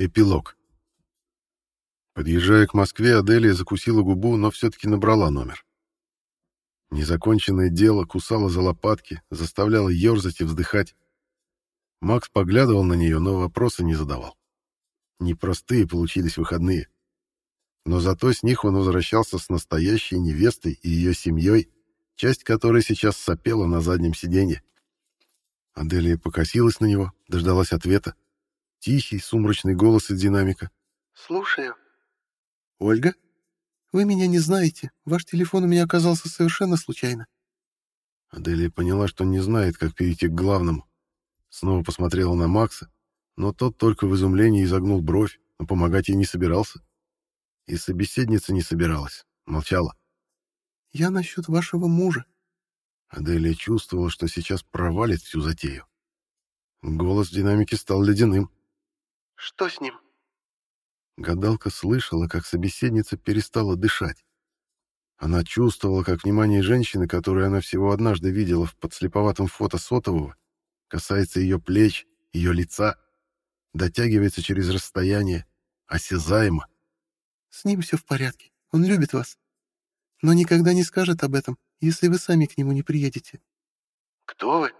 Эпилог. Подъезжая к Москве, Аделия закусила губу, но все-таки набрала номер. Незаконченное дело кусало за лопатки, заставляло ерзать и вздыхать. Макс поглядывал на нее, но вопросы не задавал. Непростые получились выходные. Но зато с них он возвращался с настоящей невестой и ее семьей, часть которой сейчас сопела на заднем сиденье. Аделия покосилась на него, дождалась ответа. Тихий, сумрачный голос из динамика. «Слушаю». «Ольга?» «Вы меня не знаете. Ваш телефон у меня оказался совершенно случайно». Аделия поняла, что не знает, как перейти к главному. Снова посмотрела на Макса, но тот только в изумлении изогнул бровь, но помогать ей не собирался. И собеседница не собиралась, молчала. «Я насчет вашего мужа». Аделия чувствовала, что сейчас провалит всю затею. Голос в динамике стал ледяным. Что с ним? Гадалка слышала, как собеседница перестала дышать. Она чувствовала, как внимание женщины, которую она всего однажды видела в подслеповатом фото сотового, касается ее плеч, ее лица, дотягивается через расстояние, осязаемо. «С ним все в порядке. Он любит вас. Но никогда не скажет об этом, если вы сами к нему не приедете». «Кто вы?»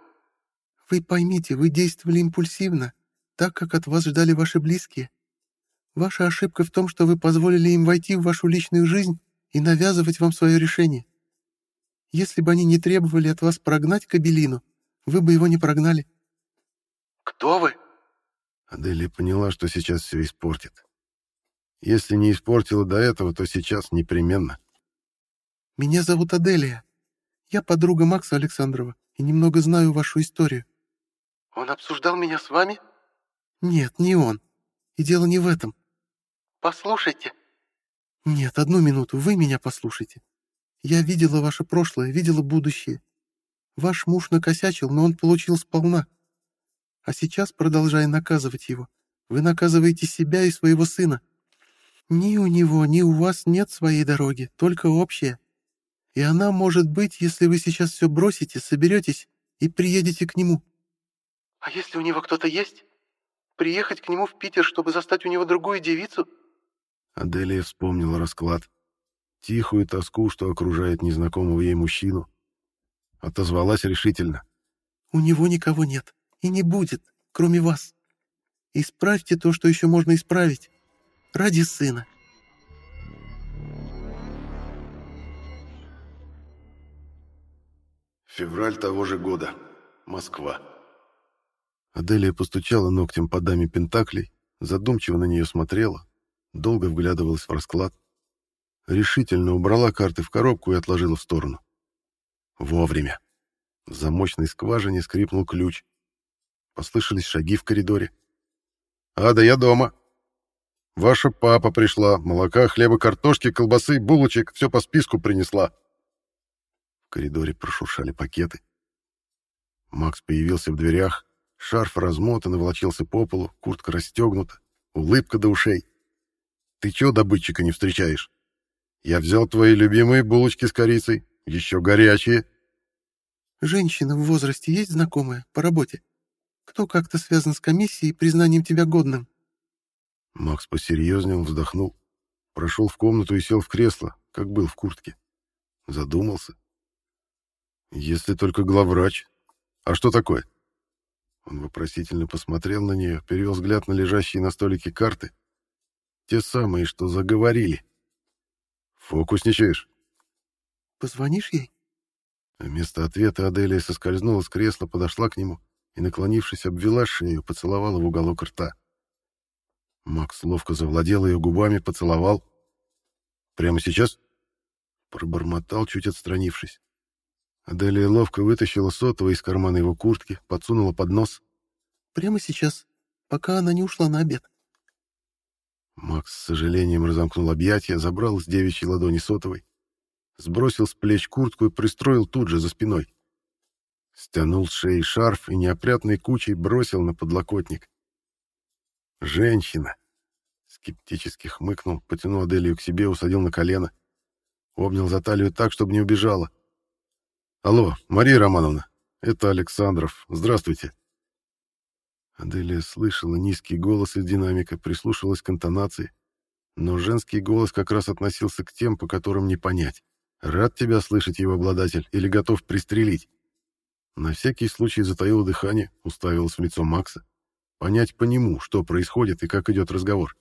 «Вы поймите, вы действовали импульсивно, так, как от вас ждали ваши близкие. Ваша ошибка в том, что вы позволили им войти в вашу личную жизнь и навязывать вам свое решение. Если бы они не требовали от вас прогнать Кабелину, вы бы его не прогнали. «Кто вы?» Аделия поняла, что сейчас все испортит. Если не испортила до этого, то сейчас непременно. «Меня зовут Аделия. Я подруга Макса Александрова и немного знаю вашу историю». «Он обсуждал меня с вами?» «Нет, не он. И дело не в этом». «Послушайте». «Нет, одну минуту, вы меня послушайте. Я видела ваше прошлое, видела будущее. Ваш муж накосячил, но он получил сполна. А сейчас, продолжая наказывать его, вы наказываете себя и своего сына. Ни у него, ни у вас нет своей дороги, только общая. И она может быть, если вы сейчас все бросите, соберетесь и приедете к нему». «А если у него кто-то есть?» Приехать к нему в Питер, чтобы застать у него другую девицу?» Аделия вспомнила расклад. Тихую тоску, что окружает незнакомого ей мужчину. Отозвалась решительно. «У него никого нет. И не будет, кроме вас. Исправьте то, что еще можно исправить. Ради сына». Февраль того же года. Москва. Аделия постучала ногтем по даме Пентаклей, задумчиво на нее смотрела, долго вглядывалась в расклад, решительно убрала карты в коробку и отложила в сторону. Вовремя. В замочной скважине скрипнул ключ. Послышались шаги в коридоре. «Ада, я дома. Ваша папа пришла. Молока, хлеба, картошки, колбасы, булочек. Все по списку принесла». В коридоре прошуршали пакеты. Макс появился в дверях, Шарф размотан и волочился по полу, куртка расстегнута, улыбка до ушей. «Ты чего добытчика не встречаешь? Я взял твои любимые булочки с корицей, еще горячие». «Женщина в возрасте есть знакомая по работе? Кто как-то связан с комиссией и признанием тебя годным?» Макс посерьезнел, вздохнул, прошел в комнату и сел в кресло, как был в куртке. Задумался. «Если только главврач. А что такое?» Он вопросительно посмотрел на нее, перевел взгляд на лежащие на столике карты. Те самые, что заговорили. «Фокусничаешь?» «Позвонишь ей?» Вместо ответа Аделия соскользнула с кресла, подошла к нему и, наклонившись, обвела шею, поцеловала в уголок рта. Макс ловко завладел ее губами, поцеловал. «Прямо сейчас?» Пробормотал, чуть отстранившись. Аделия ловко вытащила сотовый из кармана его куртки, подсунула под нос. «Прямо сейчас, пока она не ушла на обед». Макс с сожалением разомкнул объятия, забрал с девичьей ладони сотовой, сбросил с плеч куртку и пристроил тут же за спиной. Стянул с шеи шарф и неопрятной кучей бросил на подлокотник. «Женщина!» Скептически хмыкнул, потянул Аделию к себе, усадил на колено. Обнял за талию так, чтобы не убежала. Алло, Мария Романовна, это Александров. Здравствуйте. Аделия слышала низкий голос из динамика, прислушивалась к интонации, но женский голос как раз относился к тем, по которым не понять, рад тебя слышать его обладатель или готов пристрелить. На всякий случай затаила дыхание, уставилась в лицо Макса, понять по нему, что происходит и как идет разговор.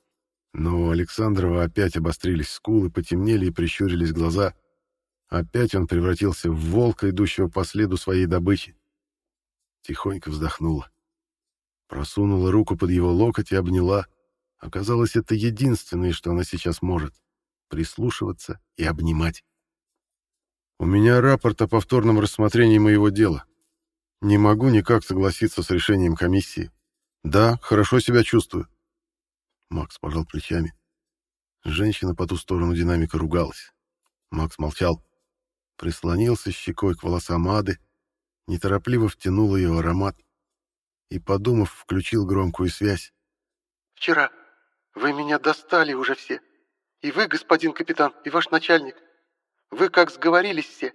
Но у Александрова опять обострились скулы, потемнели и прищурились глаза. Опять он превратился в волка, идущего по следу своей добычи. Тихонько вздохнула. Просунула руку под его локоть и обняла. Оказалось, это единственное, что она сейчас может — прислушиваться и обнимать. «У меня рапорт о повторном рассмотрении моего дела. Не могу никак согласиться с решением комиссии. Да, хорошо себя чувствую». Макс пожал плечами. Женщина по ту сторону динамика ругалась. Макс молчал. Прислонился щекой к волосам Ады, неторопливо втянул ее аромат и, подумав, включил громкую связь. «Вчера вы меня достали уже все. И вы, господин капитан, и ваш начальник. Вы как сговорились все.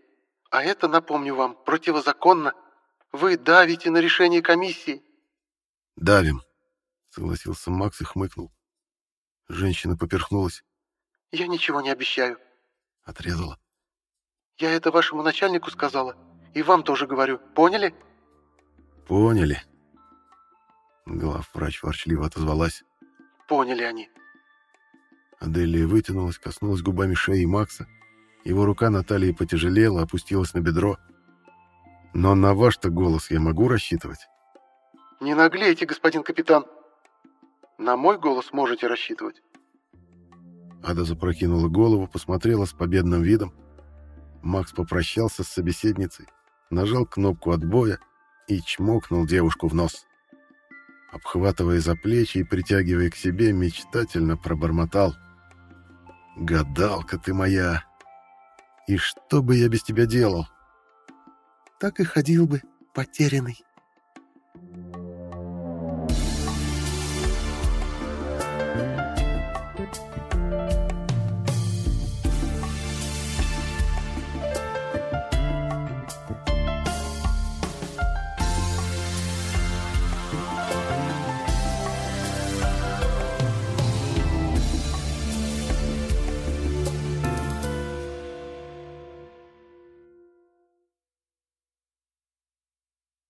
А это, напомню вам, противозаконно. Вы давите на решение комиссии». «Давим», — согласился Макс и хмыкнул. Женщина поперхнулась. «Я ничего не обещаю», — отрезала. «Я это вашему начальнику сказала. И вам тоже говорю. Поняли?» «Поняли», Главврач ворчливо отозвалась. «Поняли они». Аделия вытянулась, коснулась губами шеи Макса. Его рука на талии потяжелела, опустилась на бедро. «Но на ваш-то голос я могу рассчитывать?» «Не наглейте, господин капитан. На мой голос можете рассчитывать». Ада запрокинула голову, посмотрела с победным видом. Макс попрощался с собеседницей, нажал кнопку отбоя и чмокнул девушку в нос обхватывая за плечи и притягивая к себе, мечтательно пробормотал. «Гадалка ты моя! И что бы я без тебя делал?» «Так и ходил бы, потерянный».